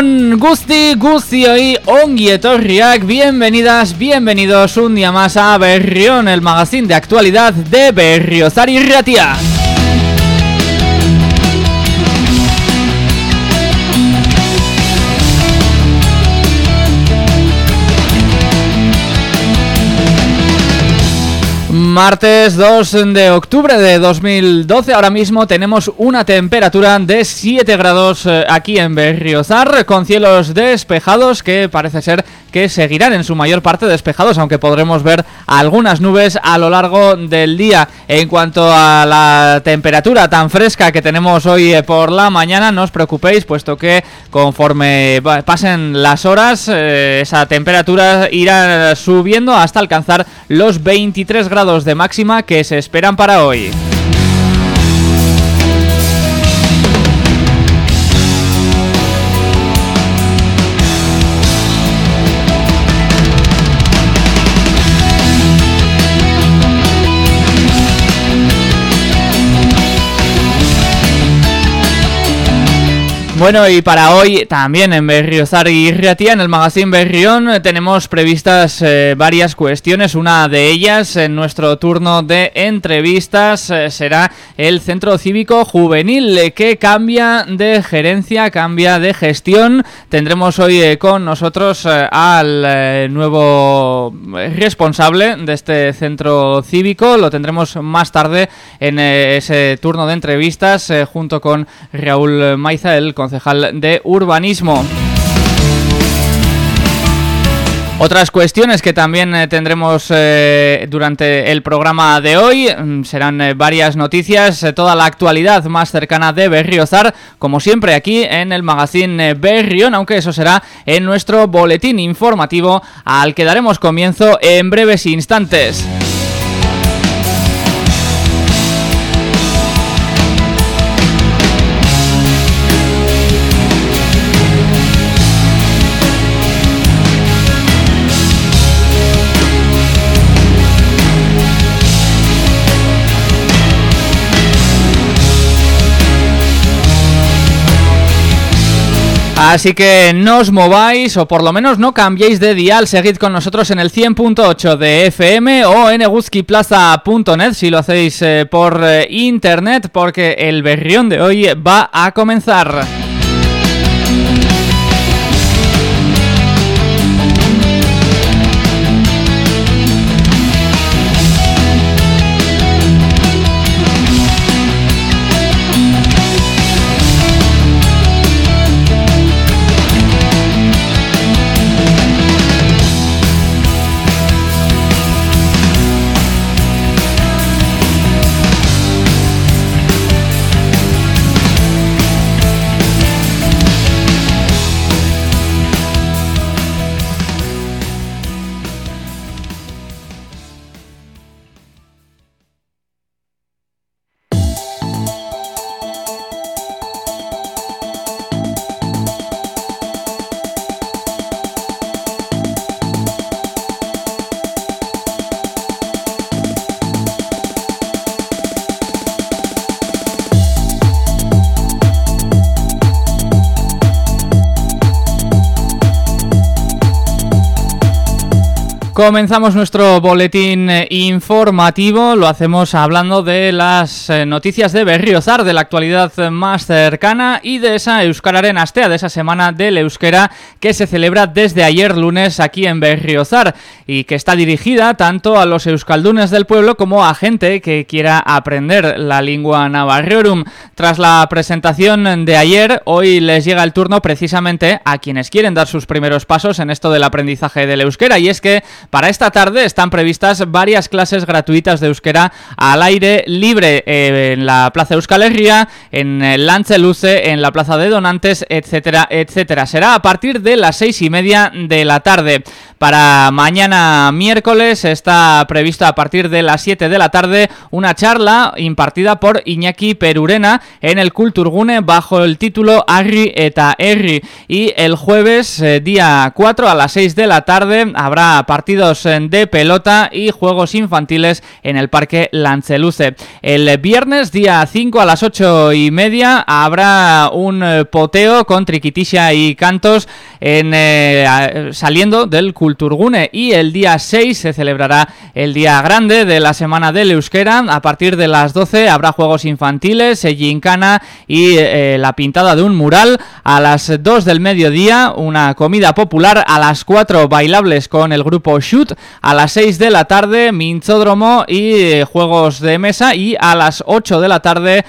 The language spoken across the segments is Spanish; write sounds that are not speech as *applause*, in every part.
Gusti Gusti ongi etorriak, bienvenidas, bienvenidos un día más a Berrión, el magazine de actualidad de Berriozar y Ratia. Martes 2 de octubre de 2012, ahora mismo tenemos una temperatura de 7 grados eh, aquí en Berriozar, con cielos despejados que parece ser que seguirán en su mayor parte despejados, aunque podremos ver algunas nubes a lo largo del día. En cuanto a la temperatura tan fresca que tenemos hoy eh, por la mañana, no os preocupéis, puesto que conforme pasen las horas, eh, esa temperatura irá subiendo hasta alcanzar los 23 grados de máxima que se esperan para hoy. Bueno, y para hoy también en Berriozar y Riatía, en el magazine Berrión, eh, tenemos previstas eh, varias cuestiones. Una de ellas, en nuestro turno de entrevistas, eh, será el Centro Cívico Juvenil, que cambia de gerencia, cambia de gestión. Tendremos hoy con nosotros al nuevo responsable de este centro cívico. Lo tendremos más tarde en ese turno de entrevistas, junto con Raúl Maiza, el concejal de urbanismo. Otras cuestiones que también eh, tendremos eh, durante el programa de hoy mm, serán eh, varias noticias, toda la actualidad más cercana de Berriozar, como siempre aquí en el magazine Berrión, aunque eso será en nuestro boletín informativo al que daremos comienzo en breves instantes. Así que no os mováis o por lo menos no cambiéis de dial, seguid con nosotros en el 100.8 de FM o en eguzquiplaza.net si lo hacéis eh, por eh, internet porque el berrión de hoy va a comenzar. Comenzamos nuestro boletín eh, informativo, lo hacemos hablando de las eh, noticias de Berriozar, de la actualidad más cercana y de esa Euskararen Astea, de esa semana del Euskera que se celebra desde ayer lunes aquí en Berriozar y que está dirigida tanto a los euskaldunes del pueblo como a gente que quiera aprender la lengua navarrorum. Tras la presentación de ayer, hoy les llega el turno precisamente a quienes quieren dar sus primeros pasos en esto del aprendizaje del euskera y es que para esta tarde están previstas varias clases gratuitas de euskera al aire libre eh, en la Plaza Euskal Herria, en el Luce, en la Plaza de Donantes, etcétera, etcétera. Será a partir de las seis y media de la tarde. Para mañana miércoles está previsto a partir de las 7 de la tarde una charla impartida por Iñaki Perurena en el Kulturgune bajo el título Arri eta Erri y el jueves eh, día 4 a las 6 de la tarde habrá partido partidos de pelota y juegos infantiles en el Parque Lanceluce. El viernes, día 5 a las 8 y media, habrá un poteo con triquitisha y cantos en, eh, saliendo del Culturgune y el día 6 se celebrará el día grande de la Semana del Euskera. A partir de las 12 habrá juegos infantiles, gincana y eh, la pintada de un mural. A las 2 del mediodía una comida popular, a las 4 bailables con el grupo Shoot, a las 6 de la tarde minzódromo y eh, juegos de mesa y a las 8 de la tarde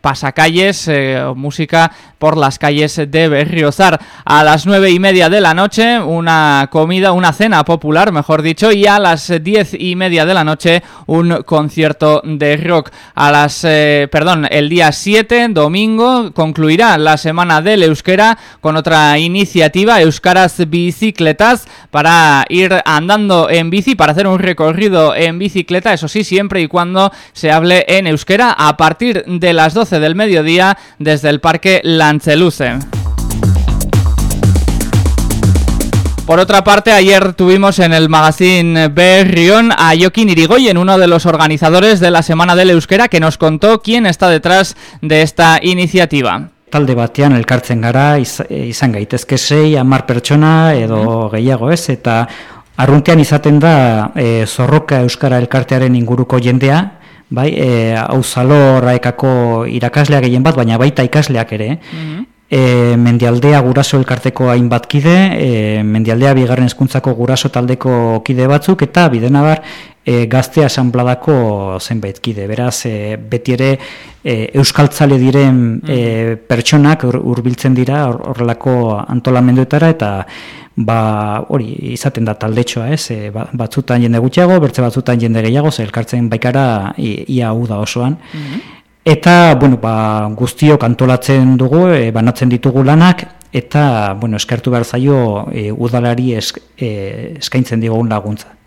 pasacalles, música por las calles de Berriozar. A las nueve y media de la noche, una comida, una cena popular, mejor dicho, y a las diez y media de la noche, un concierto de rock. A las, eh, perdón, el día 7, domingo, concluirá la semana del euskera con otra iniciativa, Euskaras Bicicletas, para ir andando en bici, para hacer un recorrido en bicicleta, eso sí, siempre y cuando se hable en euskera, a partir de las 12 del mediodía, desde el Parque Lanceluce. Por otra parte, ayer tuvimos en el magazine Berrión a Joaquín Irigoyen, uno de los organizadores de la Semana del Euskera, que nos contó quién está detrás de esta iniciativa. Talde batean elkartzen gara, izan gaitezke sei, amar pertsona edo gehiago ez, eta arruntean izaten da e, zorroka Euskara elkartearen inguruko jendea, bai, e, hau zalorraekako irakasleak gehien bat, baina baita ikasleak ere, mm e, mendialdea guraso elkarteko hainbat kide, e, mendialdea bigarren hezkuntzako guraso taldeko kide batzuk, eta bidenabar e, gaztea esanbladako zenbait kide. Beraz, e, beti ere e, euskaltzale diren e, pertsonak hurbiltzen dira horrelako antolamenduetara, eta ba, hori izaten da taldetxoa, ez? E, ba, batzutan jende gutxiago, bertze batzutan jende gehiago, ze elkartzen baikara ia hau da osoan. Mm Eta, bueno, ba, guztiok antolatzen dugu, e, banatzen ditugu lanak, eta, bueno, eskertu behar zaio e, udalari esk, e, eskaintzen digun laguntza.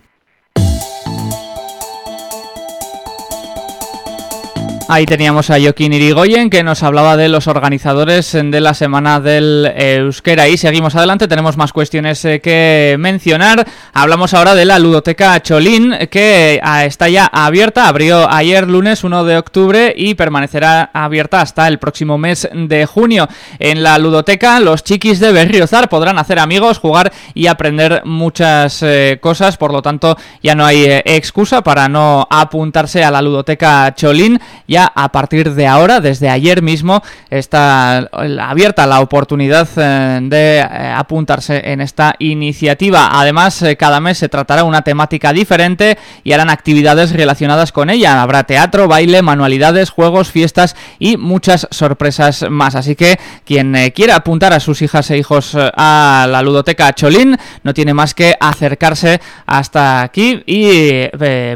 Ahí teníamos a Joaquín Irigoyen que nos hablaba de los organizadores de la Semana del Euskera y seguimos adelante, tenemos más cuestiones eh, que mencionar. Hablamos ahora de la ludoteca Cholín que ah, está ya abierta, abrió ayer lunes 1 de octubre y permanecerá abierta hasta el próximo mes de junio. En la ludoteca los chiquis de Berriozar podrán hacer amigos, jugar y aprender muchas eh, cosas, por lo tanto ya no hay eh, excusa para no apuntarse a la ludoteca Cholín ya a partir de ahora, desde ayer mismo, está abierta la oportunidad eh, de eh, apuntarse en esta iniciativa. Además, eh, cada mes se tratará una temática diferente y harán actividades relacionadas con ella. Habrá teatro, baile, manualidades, juegos, fiestas y muchas sorpresas más. Así que quien quiera apuntar a sus hijas e hijos a la ludoteca Cholín no tiene más que acercarse hasta aquí y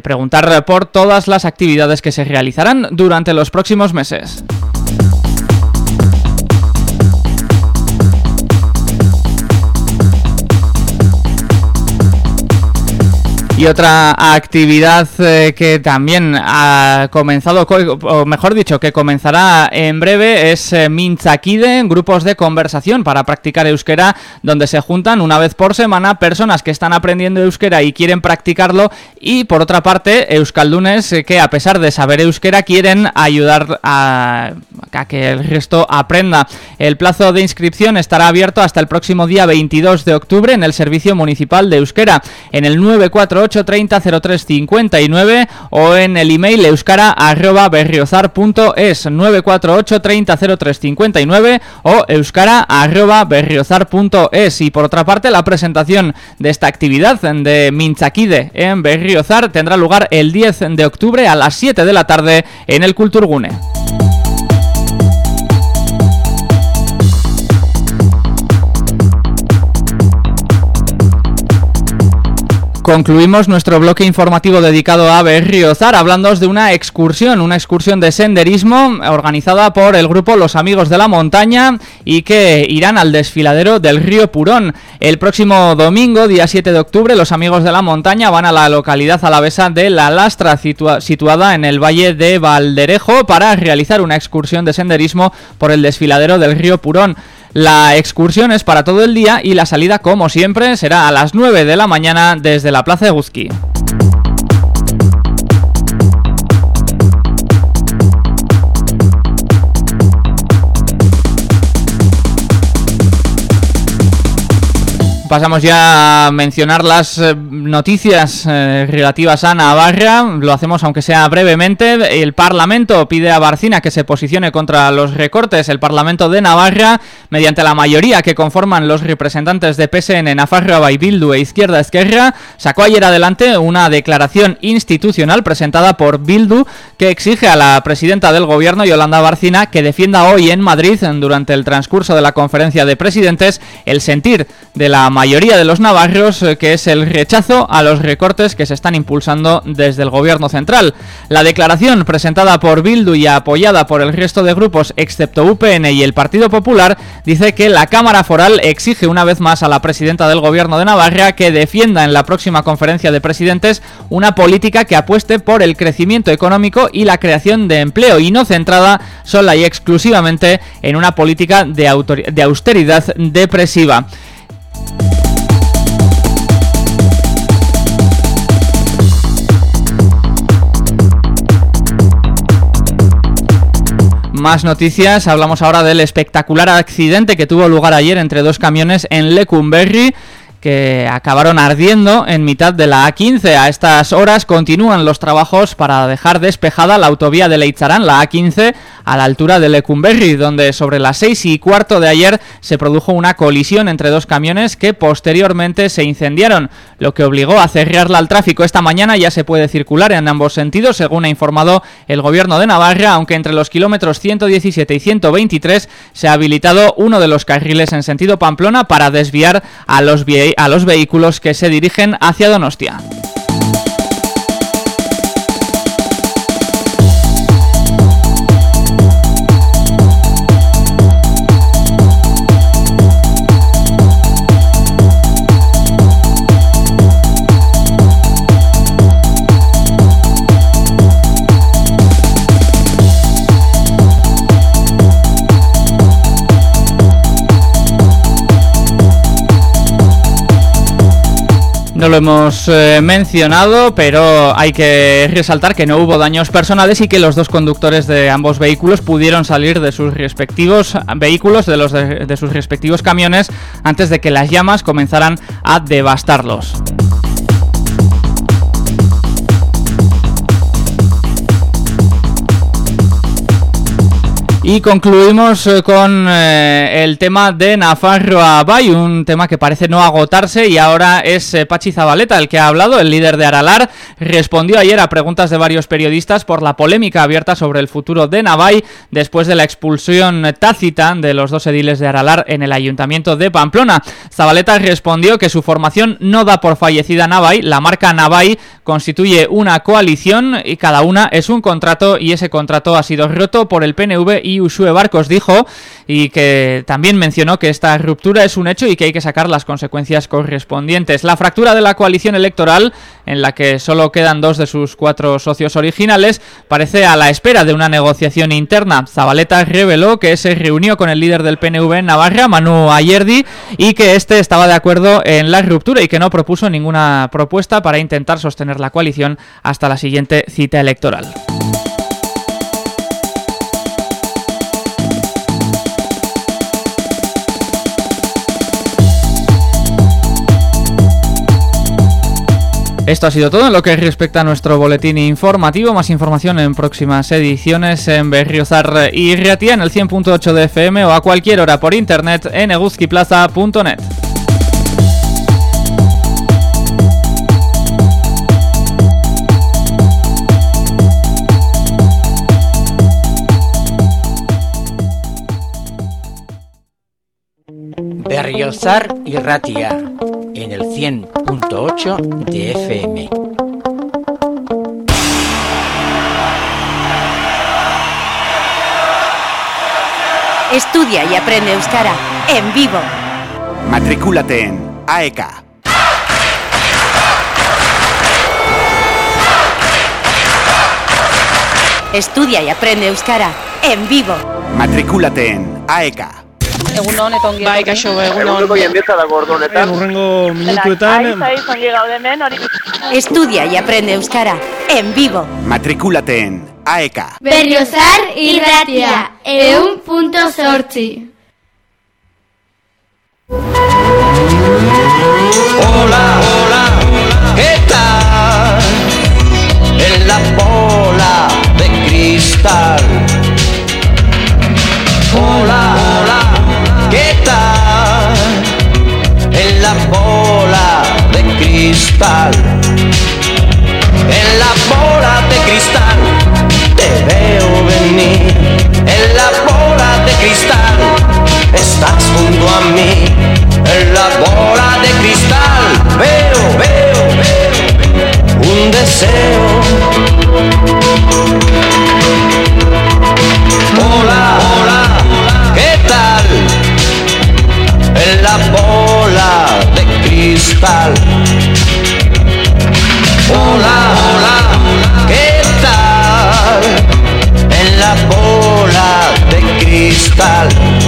preguntar por todas las actividades que se realizarán durante durante los próximos meses. Y otra actividad eh, que también ha comenzado, o mejor dicho, que comenzará en breve es eh, Mintzakide, grupos de conversación para practicar euskera, donde se juntan una vez por semana personas que están aprendiendo euskera y quieren practicarlo, y por otra parte, euskaldunes eh, que a pesar de saber euskera quieren ayudar a, a que el resto aprenda. El plazo de inscripción estará abierto hasta el próximo día 22 de octubre en el Servicio Municipal de Euskera, en el 948 948300359 o en el email euskara arroba berriozar.es 948300359 o euskara arroba berriozar.es y por otra parte la presentación de esta actividad de Minchakide en Berriozar tendrá lugar el 10 de octubre a las 7 de la tarde en el Culturgune. Concluimos nuestro bloque informativo dedicado a Berriozar hablando de una excursión, una excursión de senderismo organizada por el grupo Los Amigos de la Montaña y que irán al desfiladero del río Purón. El próximo domingo, día 7 de octubre, los Amigos de la Montaña van a la localidad alavesa de La Lastra, situada en el valle de Valderejo, para realizar una excursión de senderismo por el desfiladero del río Purón. La excursión es para todo el día y la salida, como siempre, será a las 9 de la mañana desde la Plaza de Guzki. Pasamos ya a mencionar las eh, noticias eh, relativas a Navarra. Lo hacemos aunque sea brevemente. El Parlamento pide a Barcina que se posicione contra los recortes. El Parlamento de Navarra, mediante la mayoría que conforman los representantes de PSN, Nafarroa y Bildu e Izquierda Esquerra, sacó ayer adelante una declaración institucional presentada por Bildu que exige a la presidenta del gobierno, Yolanda Barcina, que defienda hoy en Madrid, durante el transcurso de la conferencia de presidentes, el sentir de la mayoría de los navarros, eh, que es el rechazo a los recortes que se están impulsando desde el gobierno central. La declaración presentada por Bildu y apoyada por el resto de grupos, excepto UPN y el Partido Popular, dice que la Cámara Foral exige una vez más a la presidenta del gobierno de Navarra que defienda en la próxima conferencia de presidentes una política que apueste por el crecimiento económico y la creación de empleo y no centrada sola y exclusivamente en una política de, de austeridad depresiva. Más noticias, hablamos ahora del espectacular accidente que tuvo lugar ayer entre dos camiones en Lecumberri que acabaron ardiendo en mitad de la A15. A estas horas continúan los trabajos para dejar despejada la autovía de Leitzarán, la A15, a la altura de Lecumberri, donde sobre las seis y cuarto de ayer se produjo una colisión entre dos camiones que posteriormente se incendiaron, lo que obligó a cerrarla al tráfico. Esta mañana ya se puede circular en ambos sentidos, según ha informado el gobierno de Navarra, aunque entre los kilómetros 117 y 123 se ha habilitado uno de los carriles en sentido Pamplona para desviar a los los vehículos que se dirigen hacia Donostia. No lo hemos eh, mencionado, pero hay que resaltar que no hubo daños personales y que los dos conductores de ambos vehículos pudieron salir de sus respectivos vehículos, de los de sus respectivos camiones, antes de que las llamas comenzaran a devastarlos. Y concluimos eh, con eh, el tema de Nafarro Bay, un tema que parece no agotarse y ahora es eh, Pachi Zabaleta el que ha hablado, el líder de Aralar, respondió ayer a preguntas de varios periodistas por la polémica abierta sobre el futuro de Navai después de la expulsión tácita de los dos ediles de Aralar en el ayuntamiento de Pamplona. Zabaleta respondió que su formación no da por fallecida Navai, la marca Navai constituye una coalición y cada una es un contrato y ese contrato ha sido roto por el PNV y Usue Barcos dijo y que también mencionó que esta ruptura es un hecho y que hay que sacar las consecuencias correspondientes. La fractura de la coalición electoral, en la que solo quedan dos de sus cuatro socios originales, parece a la espera de una negociación interna. Zabaleta reveló que se reunió con el líder del PNV en Navarra, Manu Ayerdi, y que este estaba de acuerdo en la ruptura y que no propuso ninguna propuesta para intentar sostener la coalición hasta la siguiente cita electoral. Esto ha sido todo en lo que respecta a nuestro boletín informativo. Más información en próximas ediciones en Berriozar y Riatia en el 100.8 de FM o a cualquier hora por internet en eguzquiplaza.net. Berriozar y Ratia en el 100.8 de FM. Estudia y aprende euskara en vivo. Matricúlate en AEK. Estudia y aprende euskara en vivo. Matricúlate en AEK. Egunon, eta ongi Bai, kaixo, egunon. Eguneko jendieza da gordonetan. Urrengo minutuetan... Estudia y aprende euskara en vivo. Matricúlate en AEK. Berriozar irratia, eun punto sortzi. Hola, hola, ¿qué tal? En la bola de cristal. Hola, En la bola de cristal te veo venir. En la bola de cristal estás junto a mí. En la bola de cristal veo, veo, veo un deseo. Hola, hola, ¿qué tal? En la bola de cristal. Cristal.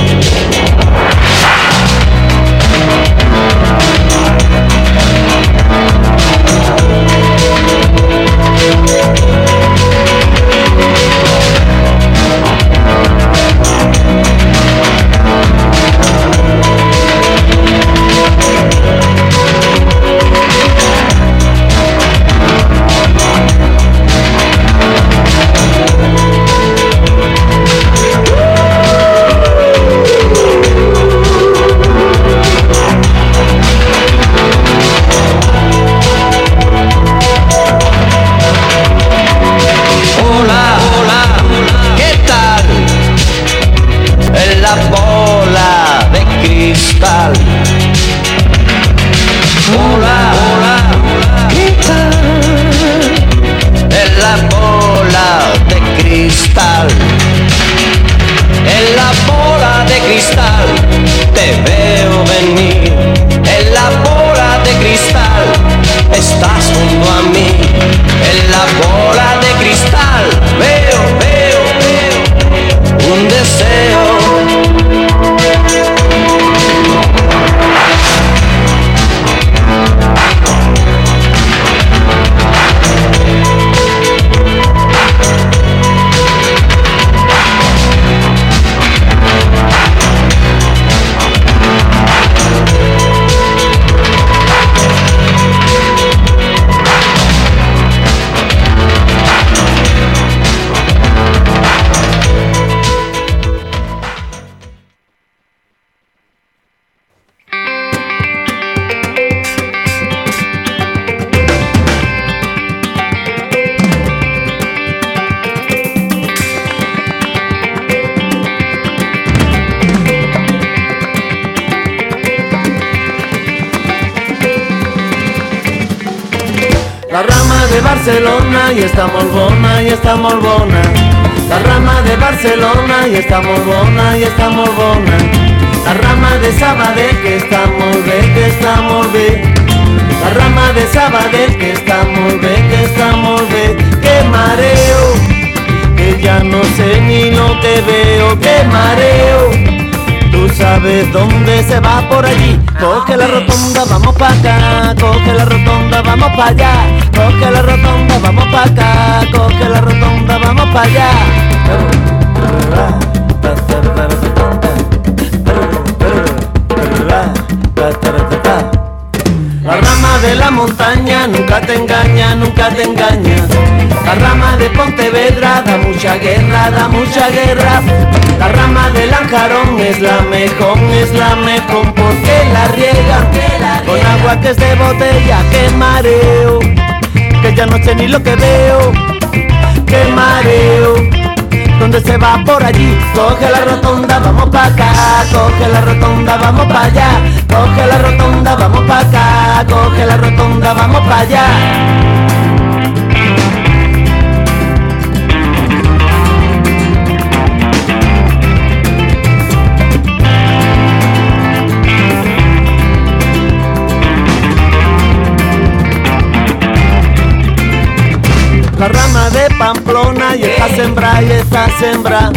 La rama de Barcelona y està molt bona, i està molt bona. La rama de Barcelona i està molt bona, i està molt bona. La rama de Sabadell que està molt bé, que està molt bé. La rama de Sabadell que està molt bé, que està molt bé. Que mareo, que ya no sé ni lo que veo, que mareo. Tú sabes dónde se va por allí. Coge la rotonda, vamos pa' acá. Coge la rotonda, vamos pa' allá. Coge la rotonda, vamos pa' acá. Coge la rotonda, vamos pa' allá. De la montaña nunca te engaña, nunca te engaña. La rama de Pontevedra da mucha guerra, da mucha guerra. La rama del Anjarón es la mejor, es la mejor porque la riega con agua que es de botella. Que mareo, que ya no sé ni lo que veo. Que mareo. ¿Dónde se va por allí? Coge la rotonda, vamos pa' acá. Coge la rotonda, vamos pa' allá. Coge la rotonda, vamos pa' acá. coge la rotonda, vamos para allá. De Pamplona y está sembrada y está sembrada.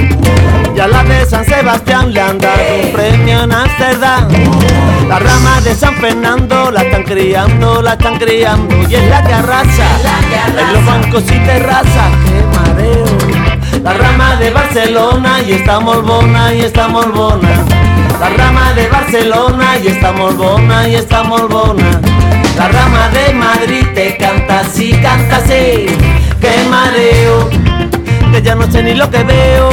Ya la de San Sebastián le han dado un premio en Amsterdam. La rama de San Fernando la están criando, la están criando y es la que arrasa. En los bancos y terrazas, qué mareo. La rama de Barcelona y está molbona y está molbona. La rama de Barcelona y está molbona y está molbona. La rama de Madrid te canta así, canta así. Qué mareo, que ya no sé ni lo que veo.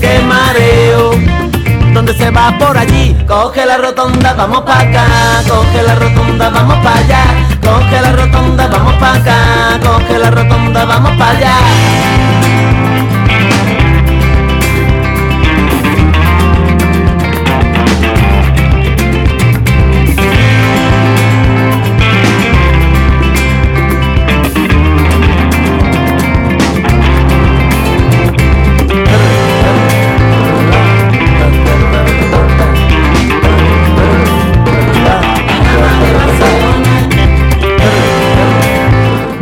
Qué mareo, ¿dónde se va por allí? Coge la rotonda, vamos pa' acá. Coge la rotonda, vamos pa' allá. Coge la rotonda, vamos pa' acá. Coge la rotonda, vamos pa' allá.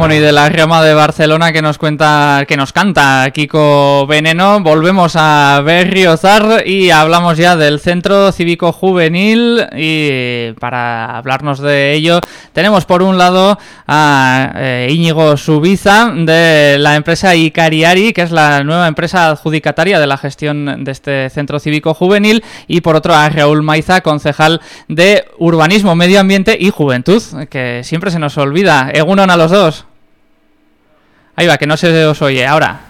Bueno, y de la rama de Barcelona que nos cuenta, que nos canta Kiko Veneno, volvemos a Berriozar y hablamos ya del Centro Cívico Juvenil y para hablarnos de ello tenemos por un lado a eh, Íñigo Subiza de la empresa Icariari, que es la nueva empresa adjudicataria de la gestión de este Centro Cívico Juvenil y por otro a Raúl Maiza, concejal de Urbanismo, Medio Ambiente y Juventud, que siempre se nos olvida. Egunon a los dos. Ahí va, que no se os oye. Ahora.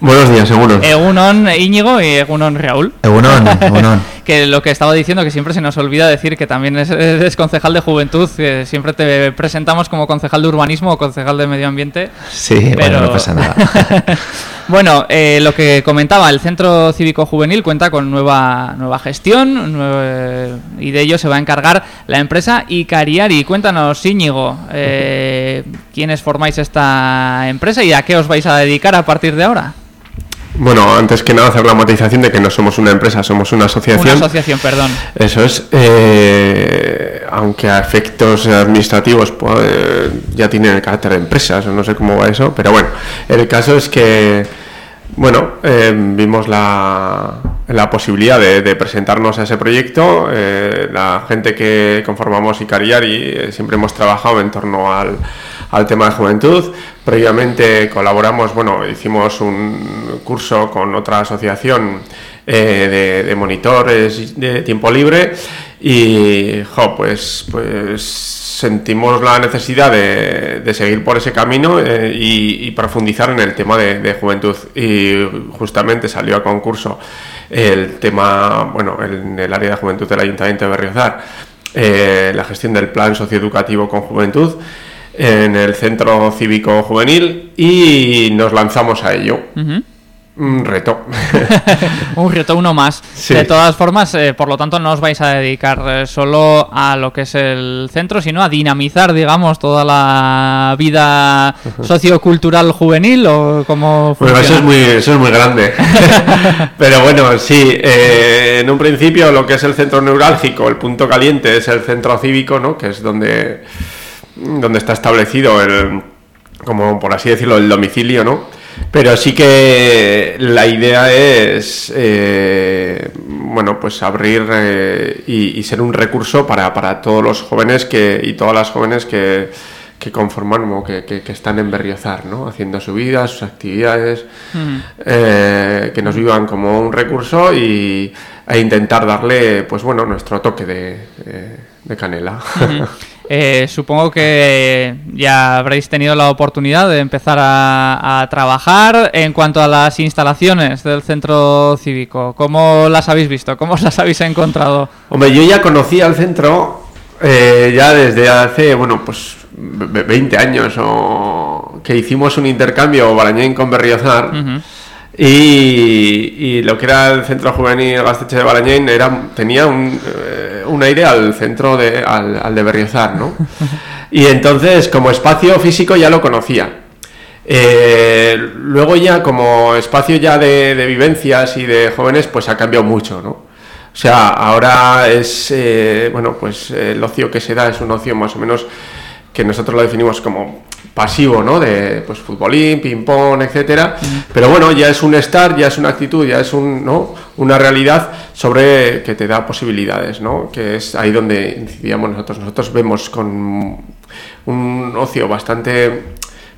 Buenos días, Egunon. Egunon Íñigo y Egunon Raúl. Egunon, Egunon. *laughs* que lo que estaba diciendo, que siempre se nos olvida decir que también es, es concejal de juventud, que siempre te presentamos como concejal de urbanismo o concejal de medio ambiente. Sí, bueno, no pasa nada. *laughs* bueno, eh, lo que comentaba, el Centro Cívico Juvenil cuenta con nueva, nueva gestión y de ello se va a encargar la empresa Icariari. Cuéntanos, Íñigo, eh, ¿quiénes formáis esta empresa y a qué os vais a dedicar a partir de ahora? Bueno, antes que nada hacer la matización de que no somos una empresa, somos una asociación. Una asociación, perdón. Eso es. Eh, aunque a efectos administrativos pues, ya tienen el carácter de empresas, no sé cómo va eso, pero bueno, el caso es que, bueno, eh, vimos la, la posibilidad de, de, presentarnos a ese proyecto. Eh, la gente que conformamos Icariari siempre hemos trabajado en torno al al tema de juventud. Previamente colaboramos, bueno, hicimos un curso con otra asociación eh, de, monitores de tiempo libre y, jo, pues, pues sentimos la necesidad de, seguir por ese camino eh, y, profundizar en el tema de, de, juventud. Y justamente salió a concurso el tema, bueno, en el área de juventud del Ayuntamiento de Berriozar, eh, la gestión del plan socioeducativo con juventud en el Centro Cívico Juvenil y nos lanzamos a ello. Uh -huh. Un reto. *laughs* *laughs* un reto uno más. Sí. De todas formas, eh, por lo tanto, no os vais a dedicar eh, solo a lo que es el centro, sino a dinamizar, digamos, toda la vida *laughs* sociocultural juvenil o como Bueno, eso es muy, eso es muy grande. Pero bueno, sí, eh, en un principio lo que es el centro neurálgico, el punto caliente, es el centro cívico, ¿no? Que es donde donde está establecido el, como por así decirlo, el domicilio, ¿no? Pero sí que la idea es, eh, bueno, pues abrir eh, y, y, ser un recurso para, para, todos los jóvenes que, y todas las jóvenes que, que conforman o que, que, que, están en Berriozar, ¿no? Haciendo su vida, sus actividades, eh, que nos vivan como un recurso y e intentar darle, pues bueno, nuestro toque de, de canela. *laughs* Eh, supongo que ya habréis tenido la oportunidad de empezar a, a, trabajar en cuanto a las instalaciones del centro cívico. ¿Cómo las habéis visto? ¿Cómo las habéis encontrado? Hombre, yo ya conocía el centro eh, ya desde hace, bueno, pues 20 años o que hicimos un intercambio Barañén con Berriozar. Uh -huh. Y, y, lo que era el centro juvenil Gasteche de Balañén era, tenía un, eh, un aire al centro de, al, de Berriozar, ¿no? Y entonces, como espacio físico ya lo conocía. Eh, luego ya como espacio ya de, de vivencias y de jóvenes, pues ha cambiado mucho, ¿no? O sea, ahora es, eh, bueno, pues el ocio que se da es un ocio más o menos que nosotros lo definimos como pasivo, ¿no? De pues futbolín, ping pong, etcétera. Pero bueno, ya es un estar, ya es una actitud, ya es un, ¿no? una realidad sobre que te da posibilidades, ¿no? Que es ahí donde incidíamos nosotros. Nosotros vemos con un ocio bastante,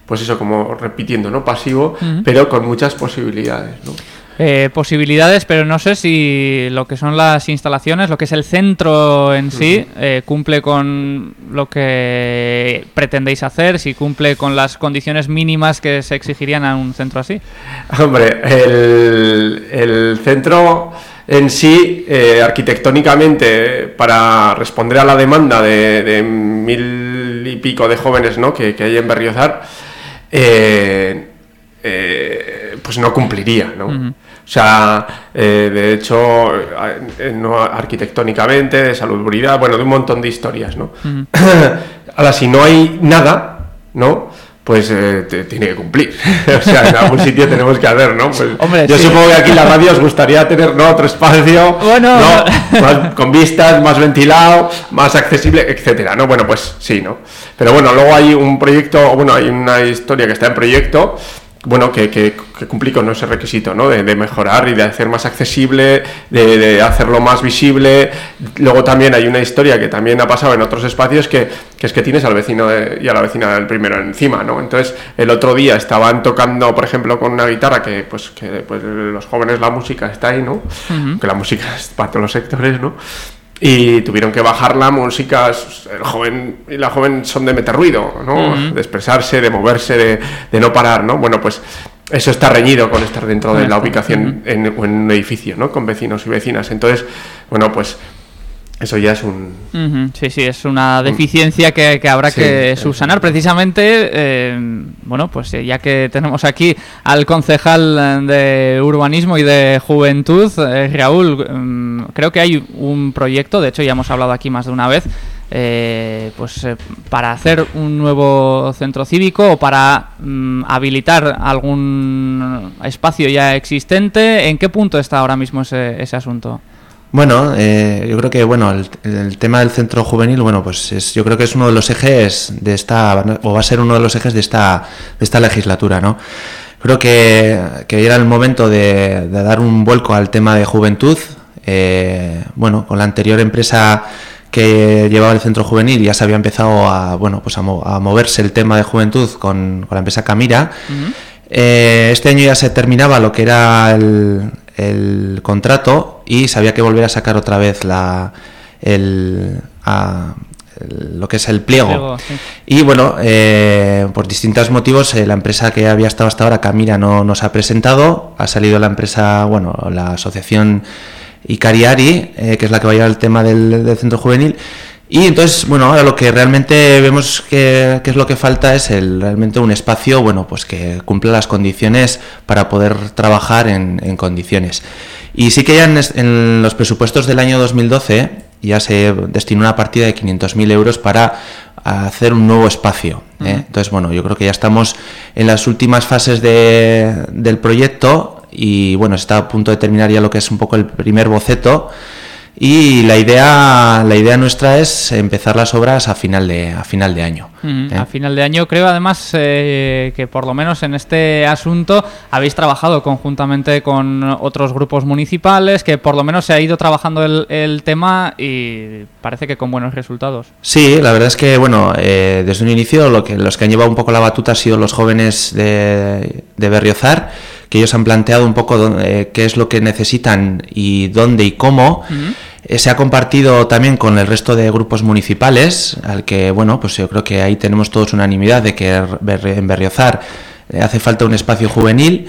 pues eso, como repitiendo, ¿no? Pasivo, pero con muchas posibilidades, ¿no? Eh, posibilidades, pero no sé si lo que son las instalaciones, lo que es el centro en sí, eh, cumple con lo que pretendéis hacer, si cumple con las condiciones mínimas que se exigirían a un centro así. Hombre, el, el centro en sí, eh, arquitectónicamente, para responder a la demanda de, de mil y pico de jóvenes ¿no? que, que hay en Berriozar, eh, pues no cumpliría, ¿no? O sea, eh, de hecho, eh, no arquitectónicamente, de salubridad, bueno, de un montón de historias, ¿no? Ujú. Ahora, si no hay nada, ¿no? Pues eh, te- tiene que cumplir. *laughs* o sea, en algún sitio tenemos que hacer, ¿no? Pues, Hombre, yo sí. supongo que aquí la radio os gustaría tener ¿no? otro espacio *laughs* Bueno. ¿no? Más- con vistas, más ventilado, más accesible, etcétera, ¿no? Bueno, pues sí, ¿no? Pero bueno, luego hay un proyecto, bueno, hay una historia que está en proyecto, bueno, que, que, que cumplí con ese requisito, ¿no? De, de mejorar y de hacer más accesible, de, de hacerlo más visible. Luego también hay una historia que también ha pasado en otros espacios que, que es que tienes al vecino de- y a la vecina del primero encima, ¿no? Entonces, el otro día estaban tocando, por ejemplo, con una guitarra que, pues, que pues, los jóvenes la música está ahí, ¿no? Que la música es para todos los sectores, ¿no? Y tuvieron que bajar la música, el joven y la joven son de meter ruido, ¿no? De expresarse, de moverse, de, de no parar, ¿no? Bueno, pues eso está reñido con estar dentro de la ubicación en, en un edificio, ¿no? Con vecinos y vecinas. Entonces, bueno, pues eso ya es un... Sí, sí, es una deficiencia que, que habrá Sí, que subsanar. Precisamente, eh, bueno, pues eh, ya que tenemos aquí al concejal de urbanismo y de juventud, eh, Raúl, mm, creo que hay un proyecto, de hecho ya hemos hablado aquí más de una vez, eh, pues eh, para hacer un nuevo centro cívico o para mm, habilitar algún espacio ya existente. ¿En qué punto está ahora mismo ese, ese asunto? Bueno, eh, yo creo que bueno el, el tema del centro juvenil, bueno, pues es, yo creo que es uno de los ejes de esta o va a ser uno de los ejes de esta de esta legislatura, ¿no? Creo que, que era el momento de, de dar un vuelco al tema de juventud. Eh, bueno, con la anterior empresa que llevaba el centro juvenil ya se había empezado a bueno pues a, mo- a moverse el tema de juventud con, con la empresa Camira. Eh, este año ya se terminaba lo que era el, el contrato y se había que volver a sacar otra vez la, el, a- lo que es el pliego. Pliego, sí. Y bueno, eh, por distintos motivos, eh, la empresa que había estado hasta ahora, Camira, no nos ha presentado. Ha salido la empresa, bueno, la asociación Icariari, eh, que es la que va a llevar el tema del, del centro juvenil. Y entonces, bueno, ahora lo que realmente vemos que, que es lo que falta es el, realmente un espacio, bueno, pues que cumpla las condiciones para poder trabajar en, en condiciones. Y sí que ya en, en los presupuestos del año 2012 ya se destinó una partida de 500.000 euros para hacer un nuevo espacio. ¿eh? Entonces, bueno, yo creo que ya estamos en las últimas fases de- del proyecto y bueno, está a punto de terminar ya lo que es un poco el primer boceto. Y la idea, la idea nuestra es empezar las obras a final de, a final de año. ¿eh? A final de año creo además eh, que por lo menos en este asunto habéis trabajado conjuntamente con otros grupos municipales, que por lo menos se ha ido trabajando el, el tema y parece que con buenos resultados. Sí, la verdad es que bueno, eh, desde un inicio lo que los que han llevado un poco la batuta han sido los jóvenes de, de Berriozar, que ellos han planteado un poco dónde- eh, qué es lo que necesitan y dónde y cómo. Se ha compartido también con el resto de grupos municipales, al que bueno, pues yo creo que ahí tenemos todos unanimidad de que Ber- en Berriozar eh, hace falta un espacio juvenil.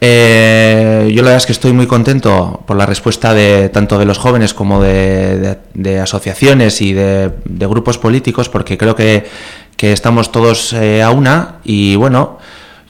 Eh, yo la verdad es que estoy muy contento por la respuesta de tanto de los jóvenes como de, asociaciones y de, grupos políticos, porque creo que, que estamos todos eh, a una y bueno,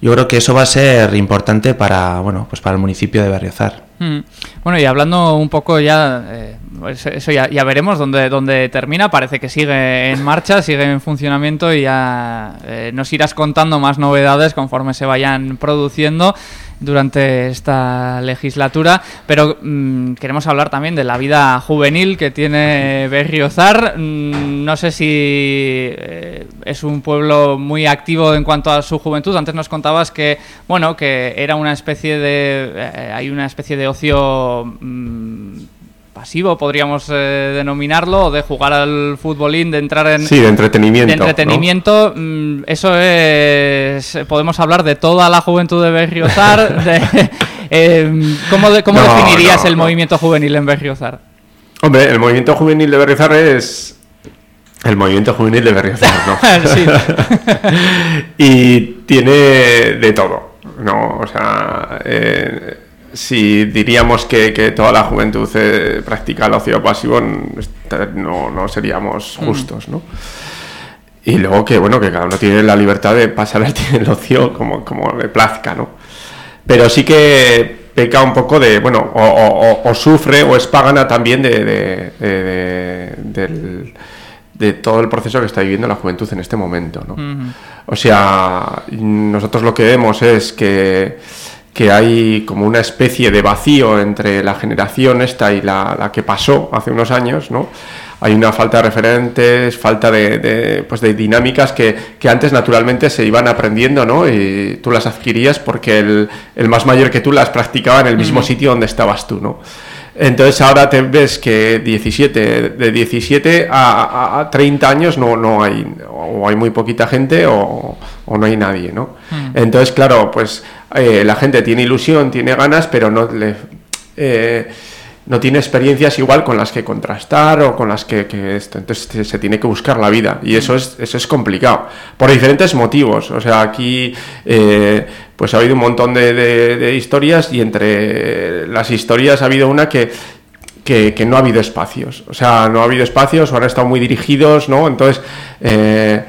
yo creo que eso va a ser importante para bueno, pues para el municipio de Berriozar. Mm. Bueno, y hablando un poco ya, eh, eso ya, ya veremos dónde, dónde termina. Parece que sigue en marcha, sigue en funcionamiento y ya eh, nos irás contando más novedades conforme se vayan produciendo durante esta legislatura, pero mm, queremos hablar también de la vida juvenil que tiene Berriozar. Mm, no sé si eh, es un pueblo muy activo en cuanto a su juventud. Antes nos contabas que, bueno, que era una especie de, eh, hay una especie de ocio mm, pasivo, podríamos eh, denominarlo, de jugar al futbolín, de entrar en... Sí, de entretenimiento. De entretenimiento. Mm, eso es... Podemos hablar de toda la juventud de Berriozar. *laughs* de, eh, ¿Cómo, de- cómo No, definirías no, el movimiento juvenil en Berriozar? Hombre, el movimiento juvenil de Berriozar es el movimiento juvenil de Berriozar, ¿no? *laughs* *laughs* Y tiene de todo, ¿no? O sea, eh, si diríamos que, que toda la juventud eh, practica el ocio pasivo, no, no seríamos Mm. justos, ¿no? Y luego que, bueno, que cada uno tiene la libertad de pasar el, *laughs* el ocio como, como le plazca, ¿no? Pero sí que peca un poco de, bueno, o, o- o- o sufre o es pagana también de, de- de- de- del- de todo el proceso que está viviendo la juventud en este momento, ¿no? O sea, nosotros lo que vemos es que, que hay como una especie de vacío entre la generación esta y la, la que pasó hace unos años, ¿no? Hay una falta de referentes, falta de, de, pues de dinámicas que, que antes naturalmente se iban aprendiendo, ¿no? Y tú las adquirías porque el, el más mayor que tú las practicaba en el mismo Ujú. sitio donde estabas tú, ¿no? Entonces ahora te ves que 17, de 17 a, a- a 30 años no, no hay, o hay muy poquita gente o, o no hay nadie, ¿no? Mm. Entonces, claro, pues eh, la gente tiene ilusión, tiene ganas, pero no le... eh, no tiene experiencias igual con las que contrastar o con las que, que esto. Entonces se, tiene que buscar la vida y eso es, eso es complicado. Por diferentes motivos. O sea, aquí eh, pues ha habido un montón de, historias y entre las historias ha habido una que, que, que no ha habido espacios. O sea, no ha habido espacios o han estado muy dirigidos, ¿no? Entonces... eh,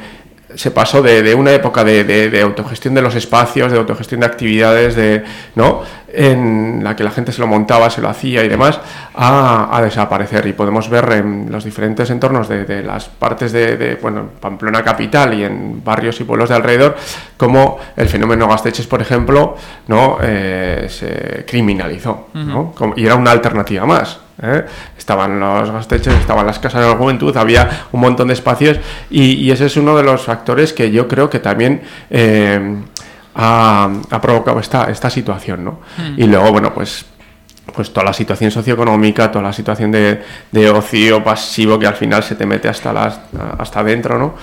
se pasó de, de una época de, de- de autogestión de los espacios, de autogestión de actividades, de, ¿no? en la que la gente se lo montaba, se lo hacía y demás, a, a desaparecer. Y podemos ver en los diferentes entornos de, las partes de, bueno, en Pamplona capital y en barrios y pueblos de alrededor, como el fenómeno Gasteches, por ejemplo, ¿no? Eh, se criminalizó. ¿no? Y era una alternativa más. ¿Eh? Estaban los gasteches, estaban las casas de la juventud, había un montón de espacios y, y ese es uno de los factores que yo creo que también eh, ha, ha provocado esta, esta situación. ¿no? Mm. Y luego, bueno, pues pues toda la situación socioeconómica, toda la situación de, de ocio pasivo que al final se te mete hasta las hasta adentro, ¿no?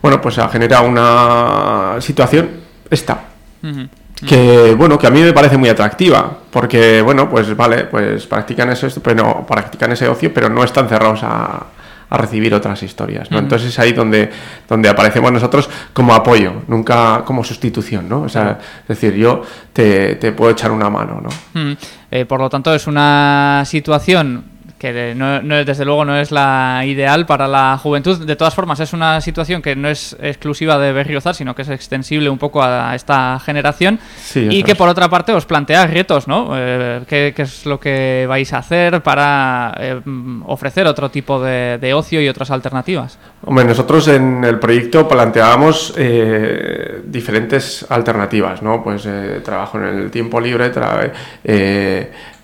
Bueno, pues ha generado una situación esta Ujú. Que bueno que a mí me parece muy atractiva porque bueno pues vale pues practican eso pero no, practican ese ocio pero no están cerrados a, a recibir otras historias ¿no? Entonces es ahí donde donde aparecemos nosotros como apoyo nunca como sustitución no o sea es decir yo te, te puedo echar una mano no. Eh, por lo tanto, es una situación que no, no- desde luego no es la ideal para la juventud. De todas formas, es una situación que no es exclusiva de Berriozar, sino que es extensible un poco a esta generación. Sí, y que es. por otra parte os plantea retos, ¿no? Eh, ¿qué, qué es lo que vais a hacer para eh, ofrecer otro tipo de, de ocio y otras alternativas? Hombre, nosotros en el proyecto planteábamos eh, diferentes alternativas, ¿no? Pues trabajo en el tiempo libre,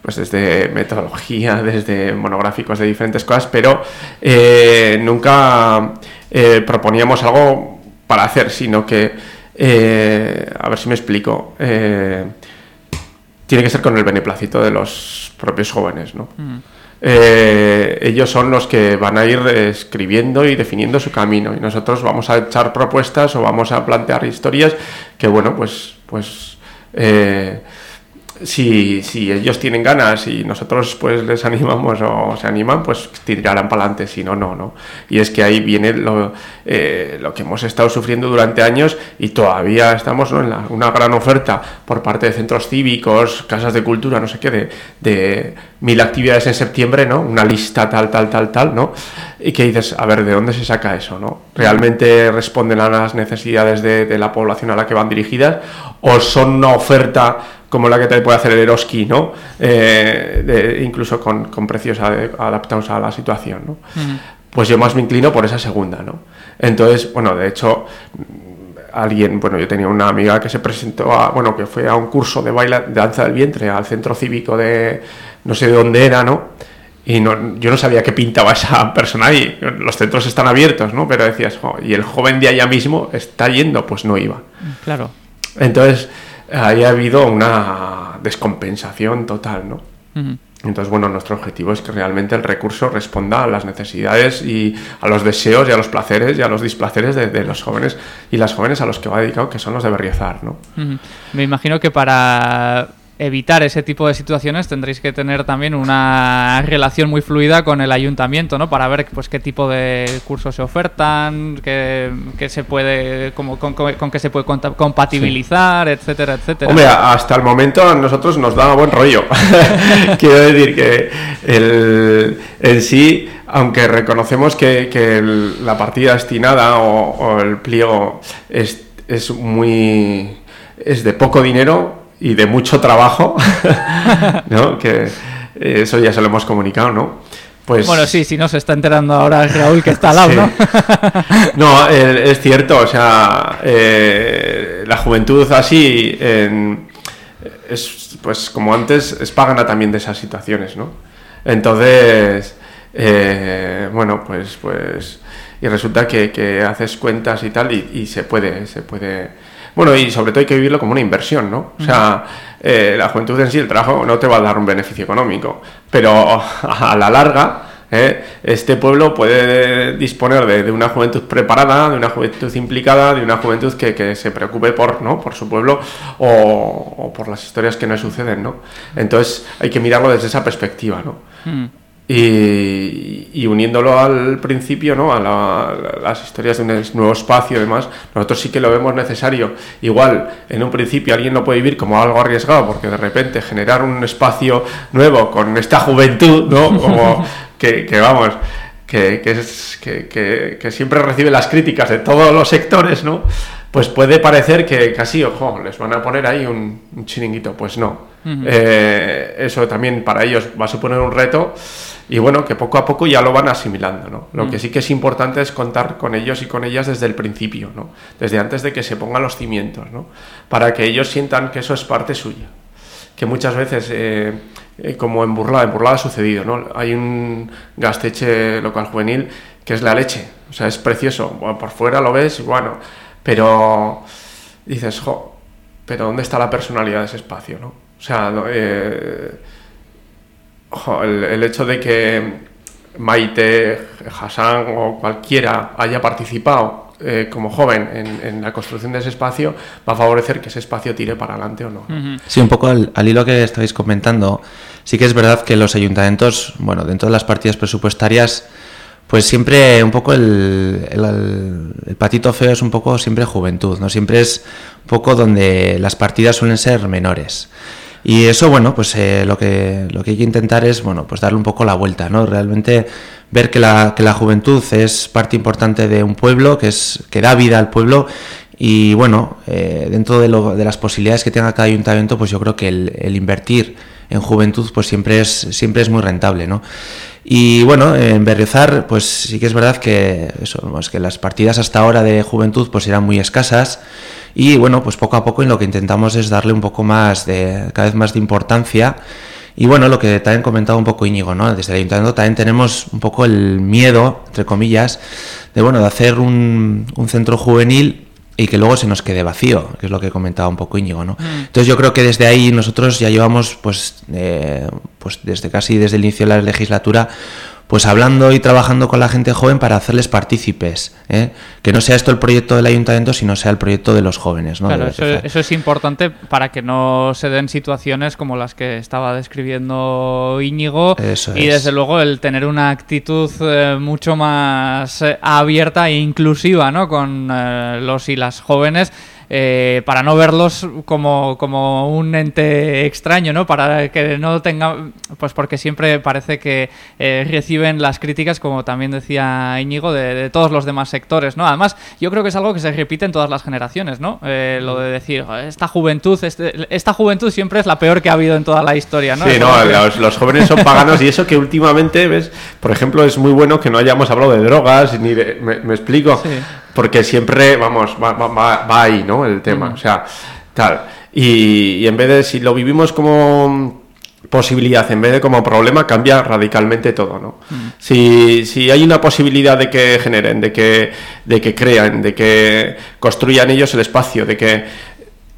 pues desde metodología, *laughs* desde monográficos de diferentes cosas, pero eh, nunca eh, proponíamos algo para hacer, sino que, eh, a ver si me explico, tiene que ser con el beneplácito de los propios jóvenes, ¿no? Mm. Eh, ellos son los que van a ir escribiendo y definiendo su camino y nosotros vamos a echar propuestas o vamos a plantear historias que bueno pues pues eh, si, si ellos tienen ganas y nosotros pues les animamos o se animan pues tirarán para adelante si no no no y es que ahí viene lo, eh, lo que hemos estado sufriendo durante años y todavía estamos ¿no? en una gran oferta por parte de centros cívicos casas de cultura no sé qué de, de mil actividades en septiembre no una lista tal tal tal tal no y que dices a ver de dónde se saca eso no realmente responden a las necesidades de, de la población a la que van dirigidas o son una oferta como la que te puede hacer el Eroski, ¿no? Eh, de- incluso con, con precios adaptados a la situación, ¿no? Pues yo más me inclino por esa segunda, ¿no? Entonces, bueno, de hecho, alguien, bueno, yo tenía una amiga que se presentó a, bueno, que fue a un curso de baila, de danza del vientre al centro cívico de, no sé de dónde era, ¿no? Y no, yo no sabía qué pintaba esa persona ahí. Los centros están abiertos, ¿no? Pero decías, "Jo, y el joven de allá mismo está yendo, pues no iba. Claro. Entonces, ahí ha habido una descompensación total, ¿no? Entonces, bueno, nuestro objetivo es que realmente el recurso responda a las necesidades y a los deseos y a los placeres y a los displaceres de, de los jóvenes y las jóvenes a los que va dedicado, que son los de Berriozar, ¿no? Me imagino que para evitar ese tipo de situaciones tendréis que tener también una relación muy fluida con el ayuntamiento, ¿no? Para ver pues qué tipo de cursos se ofertan, qué, qué se puede, como, con, con- con qué se puede compatibilizar, etcétera, etcétera. Hombre, hasta el momento a nosotros nos da buen rollo. *laughs* Quiero decir que el, en sí, aunque reconocemos que, que el- la partida destinada o, o el pliego es, es muy es de poco dinero y de mucho trabajo, *laughs* ¿no? Que eso ya se lo hemos comunicado, ¿no? Pues Bueno, sí, si no se está enterando ahora Raúl que está al lado, Sí. ¿no? *laughs* No, eh, es cierto, o sea, eh, la juventud así, en- es, pues como antes, es pagana también de esas situaciones, ¿no? Entonces, eh, bueno, pues, pues, y resulta que, que haces cuentas y tal, y, y se puede, se puede, bueno, y sobre todo hay que vivirlo como una inversión, ¿no? O sea, eh, la juventud en sí, el trabajo no te va a dar un beneficio económico, pero *laughs* a la larga, ¿eh? este pueblo puede disponer de, una juventud preparada, de una juventud implicada, de una juventud que, que se preocupe por, ¿no? por su pueblo o, por las historias que no suceden, ¿no? Entonces hay que mirarlo desde esa perspectiva, ¿no? Mm. Y, y uniéndolo al principio, ¿no? A, la- a las historias de un nuevo espacio y demás, nosotros sí que lo vemos necesario. Igual, en un principio alguien lo puede vivir como algo arriesgado, porque de repente generar un espacio nuevo con esta juventud, ¿no? *laughs* Como que, que vamos, que, que es, que siempre recibe las críticas de todos los sectores, ¿no? Pues puede parecer que casi, ojo, les van a poner ahí un, un chiringuito. Pues no. Eh, eso también para ellos va a suponer un reto y bueno, que poco a poco ya lo van asimilando, ¿no? Lo que sí que es importante es contar con ellos y con ellas desde el principio, ¿no? Desde antes de que se pongan los cimientos, ¿no? Para que ellos sientan que eso es parte suya. Que muchas veces, eh, eh, como en Burlada, en Burlada ha sucedido, ¿no? Hay un gasteche local juvenil que es la leche, o sea, es precioso. Bueno, por fuera lo ves, y bueno, pero dices, jo, pero ¿dónde está la personalidad de ese espacio, no? O sea, eh, el, el hecho de que Maite, Hassan o cualquiera haya participado eh, como joven en, en la construcción de ese espacio va a favorecer que ese espacio tire para adelante o no. ¿no? Sí, un poco al, al hilo que estáis comentando, sí que es verdad que los ayuntamientos, bueno, dentro de las partidas presupuestarias, pues siempre un poco el, el- el patito feo es un poco siempre juventud, ¿no? Siempre es un poco donde las partidas suelen ser menores. Y eso, bueno, pues eh, lo, que, lo que hay que intentar es, bueno, pues darle un poco la vuelta, ¿no? Realmente ver que la, que la juventud es parte importante de un pueblo, que, es, que da vida al pueblo y, bueno, eh, dentro de, lo- de las posibilidades que tenga cada ayuntamiento, pues yo creo que el, invertir en juventud pues siempre es, siempre es muy rentable, ¿no? Y bueno, en Berriozar, pues sí que es verdad que eso, pues que las partidas hasta ahora de juventud pues eran muy escasas y bueno, pues poco a poco en lo que intentamos es darle un poco más de, cada vez más de importancia. Y bueno, lo que también comentaba un poco Íñigo, ¿no? Desde el ayuntamiento también tenemos un poco el miedo, entre comillas, de bueno, de hacer un, un centro juvenil y que luego se nos quede vacío, que es lo que comentaba un poco Íñigo, ¿no? Entonces yo creo que desde ahí nosotros ya llevamos, pues, eh, pues desde casi desde el inicio de la legislatura, pues hablando y trabajando con la gente joven para hacerles partícipes, ¿eh? que no sea esto el proyecto del ayuntamiento, sino sea el proyecto de los jóvenes, ¿no? Claro, eso, es importante para que no se den situaciones como las que estaba describiendo Íñigo Eso y es. desde luego el tener una actitud eh, mucho más eh, abierta e inclusiva ¿no? con eh, los y las jóvenes eh, para no verlos como, como un ente extraño, ¿no? Para que no tenga, pues porque siempre parece que eh, reciben las críticas, como también decía Íñigo, de, de todos los demás sectores, ¿no? Además, yo creo que es algo que se repite en todas las generaciones, ¿no? Eh, lo de decir, esta juventud, este- esta juventud siempre es la peor que ha habido en toda la historia, ¿no? Sí, no, los jóvenes son paganos y eso que últimamente, ¿ves? Por ejemplo, es muy bueno que no hayamos hablado de drogas, ni de... ¿Me, me explico? Sí. Porque siempre, vamos, va, va- va- va ahí, ¿no? El tema, o sea, tal. Y, y en vez de, si lo vivimos como posibilidad en vez de como problema, cambia radicalmente todo, ¿no? Si, si hay una posibilidad de que generen, de que, de que crean, de que construyan ellos el espacio, de que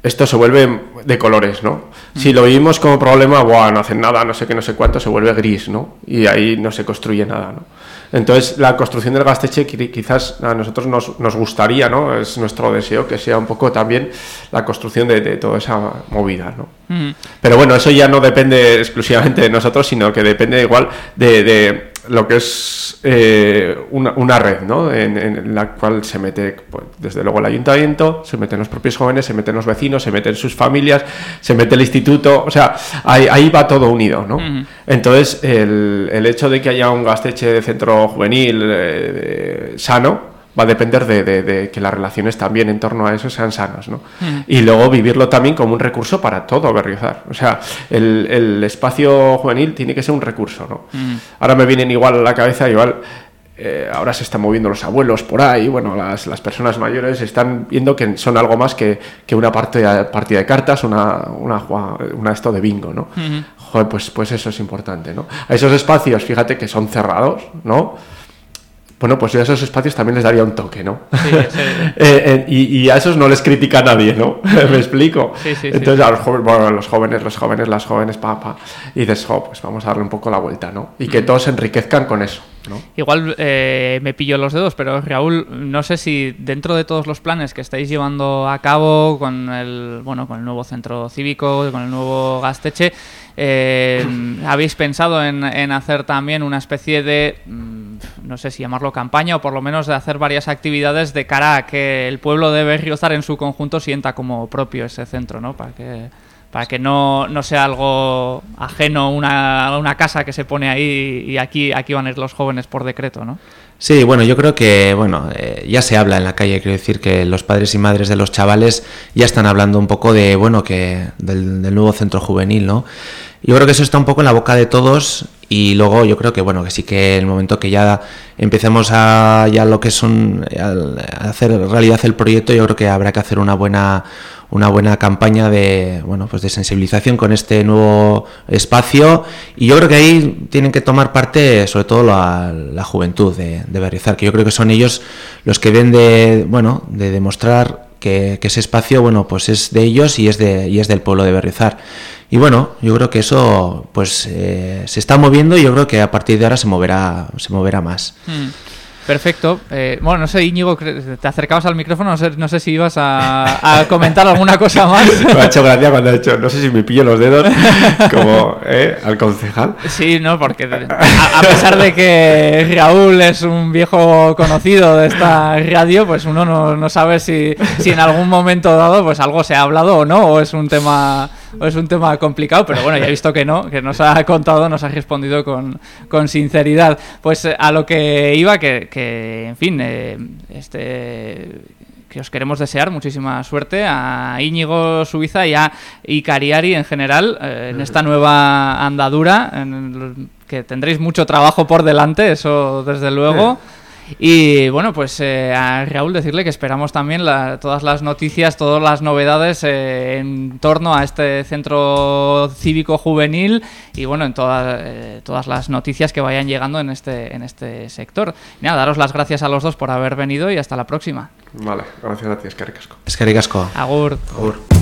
esto se vuelve de colores, ¿no? Si lo vivimos como problema, Buah, no hacen nada, no sé qué, no sé cuánto, se vuelve gris, ¿no? Y ahí no se construye nada, ¿no? Entonces, la construcción del Gasteche qui- quizás a nosotros nos, nos gustaría, ¿no? Es nuestro deseo que sea un poco también la construcción de, de toda esa movida, ¿no? Mm. Pero bueno, eso ya no depende exclusivamente de nosotros, sino que depende igual de, de lo que es eh, una, una red, ¿no? En, en la cual se mete, pues, desde luego, el ayuntamiento, se meten los propios jóvenes, se meten los vecinos, se meten sus familias, se mete el instituto, o sea, ahí, ahí va todo unido, ¿no? Entonces, el, el hecho de que haya un gasteche de centro juvenil eh, sano va a depender de, de- de que las relaciones también en torno a eso sean sanas, ¿no? Ujú. Y luego vivirlo también como un recurso para todo Berriozar. O sea, el, el espacio juvenil tiene que ser un recurso, ¿no? Mm. Ahora me vienen igual a la cabeza, igual eh, ahora se están moviendo los abuelos por ahí, bueno, las, las personas mayores están viendo que son algo más que, que una parte, partida de cartas, una, una, jua- una esto de bingo, ¿no? Ujú. Joder, pues, pues eso es importante, ¿no? A esos espacios, fíjate que son cerrados, ¿no? Bueno, pues yo a esos espacios también les daría un toque, ¿no? Sí, sí. *laughs* Eh, eh, y, y a esos no les critica nadie, ¿no? *laughs* ¿Me explico? Sí, sí, sí. Entonces a los jóvenes, bueno, los jóvenes, los jóvenes, las jóvenes, papá, y dices, jo, pues vamos a darle un poco la vuelta, ¿no? Y que todos se enriquezcan con eso, Igual eh, me pillo los dedos, pero Raúl, no sé si dentro de todos los planes que estáis llevando a cabo con el bueno con el nuevo centro cívico, con el nuevo Gasteche, eh, *clears throat* habéis pensado en, en hacer también una especie de mm, no sé si llamarlo campaña o por lo menos de hacer varias actividades de cara a que el pueblo de Berriozar en su conjunto sienta como propio ese centro, ¿no? Para que para que no, no sea algo ajeno una, una casa que se pone ahí y aquí, aquí van a ir los jóvenes por decreto, ¿no? Sí, bueno, yo creo que, bueno, eh, ya se habla en la calle, quiero decir que los padres y madres de los chavales ya están hablando un poco de, bueno, que del, del nuevo centro juvenil, ¿no? Yo creo que eso está un poco en la boca de todos y luego yo creo que, bueno, que sí que el momento que ya empecemos a ya lo que son, a, hacer realidad el proyecto, yo creo que habrá que hacer una buena una buena campaña de bueno pues de sensibilización con este nuevo espacio. Y yo creo que ahí tienen que tomar parte sobre todo la, la juventud de, de Berrizar que yo creo que son ellos los que ven de bueno de demostrar que, que ese espacio bueno pues es de ellos y es de y es del pueblo de Berrizar y bueno yo creo que eso pues eh, se está moviendo y yo creo que a partir de ahora se moverá se moverá más Mm. Perfecto. Eh, bueno, no sé, Íñigo, te acercabas al micrófono, no sé, no sé si ibas a, a *laughs* comentar alguna cosa más. *laughs* Me ha hecho gracia cuando ha hecho, no sé si me pillo los dedos, *laughs* como ¿eh? al concejal. Sí, no, porque a, a pesar de que Raúl es un viejo conocido de esta radio, pues uno no, no sabe si, si en algún momento dado pues algo se ha hablado o no, o es un tema *laughs* es un tema complicado, pero bueno, ya he visto que no, que nos ha contado, nos ha respondido con, con sinceridad. Pues eh, a lo que iba, que, que en fin, eh, este que os queremos desear muchísima suerte a Íñigo Suiza y a Icariari en general eh, en esta nueva andadura, que tendréis mucho trabajo por delante, eso desde luego. Y bueno, pues eh, a Raúl decirle que esperamos también la- todas las noticias, todas las novedades eh, en torno a este centro cívico juvenil y bueno, en todas eh, todas las noticias que vayan llegando en este, en este sector. Y nada, daros las gracias a los dos por haber venido y hasta la próxima. Vale, gracias a ti, es que ricasco. es que ricasco Agur. Agur.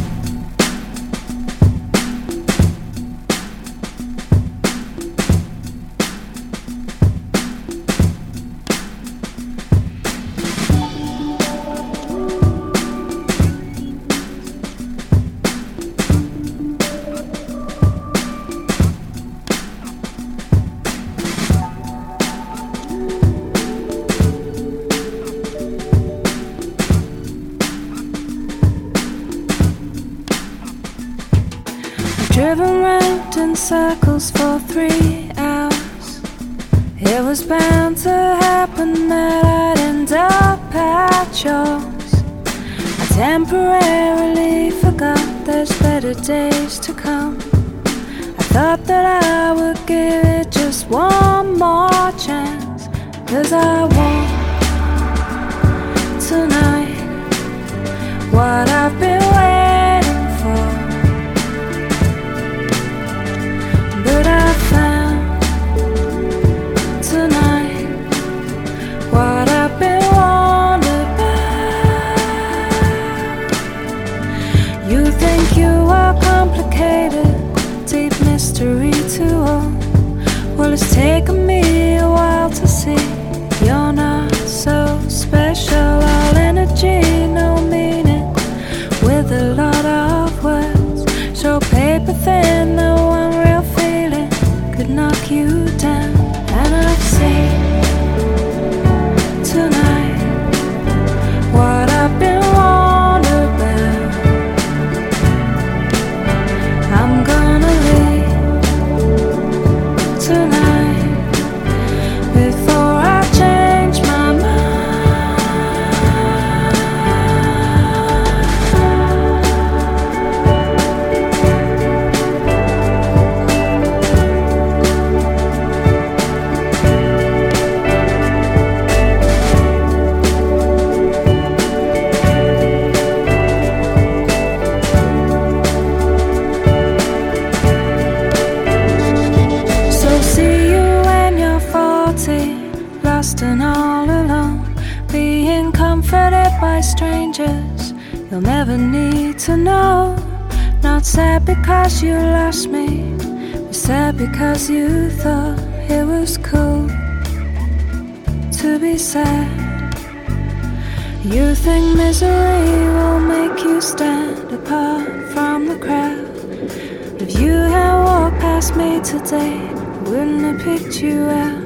picked you out.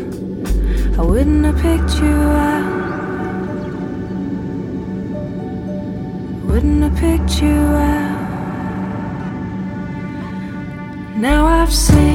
I wouldn't have picked you out. Wouldn't have picked you out. Now I've seen.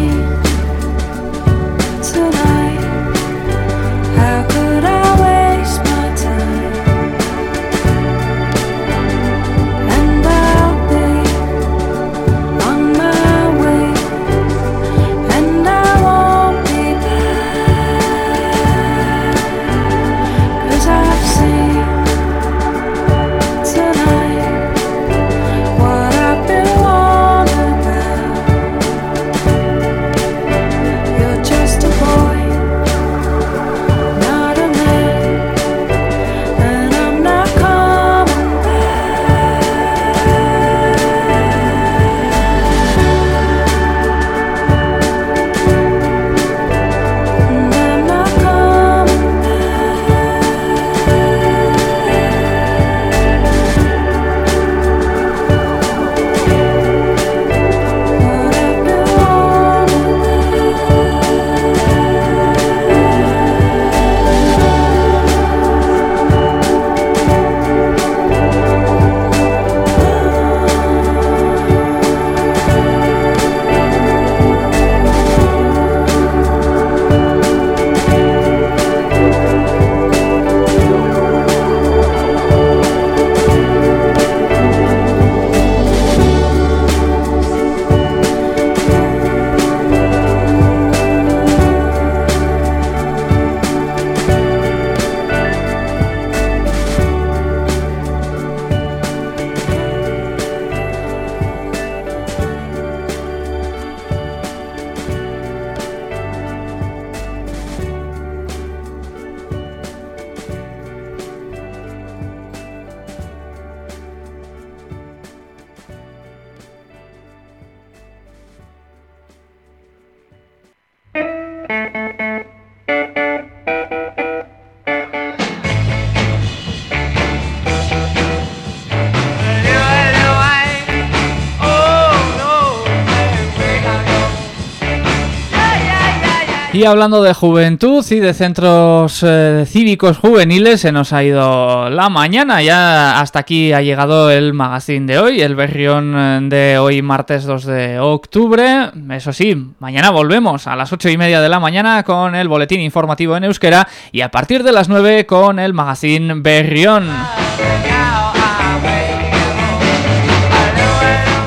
Hablando de juventud y de centros eh, cívicos juveniles, se nos ha ido la mañana. Ya hasta aquí ha llegado el magazine de hoy, el berrión eh, de hoy, martes 2 de octubre. Eso sí, mañana volvemos a las 8 y media de la mañana con el boletín informativo en euskera y a partir de las 9 con el magazine berrión.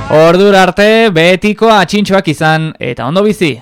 Ordura arte betiko atxintxoak izan eta ondo bizi.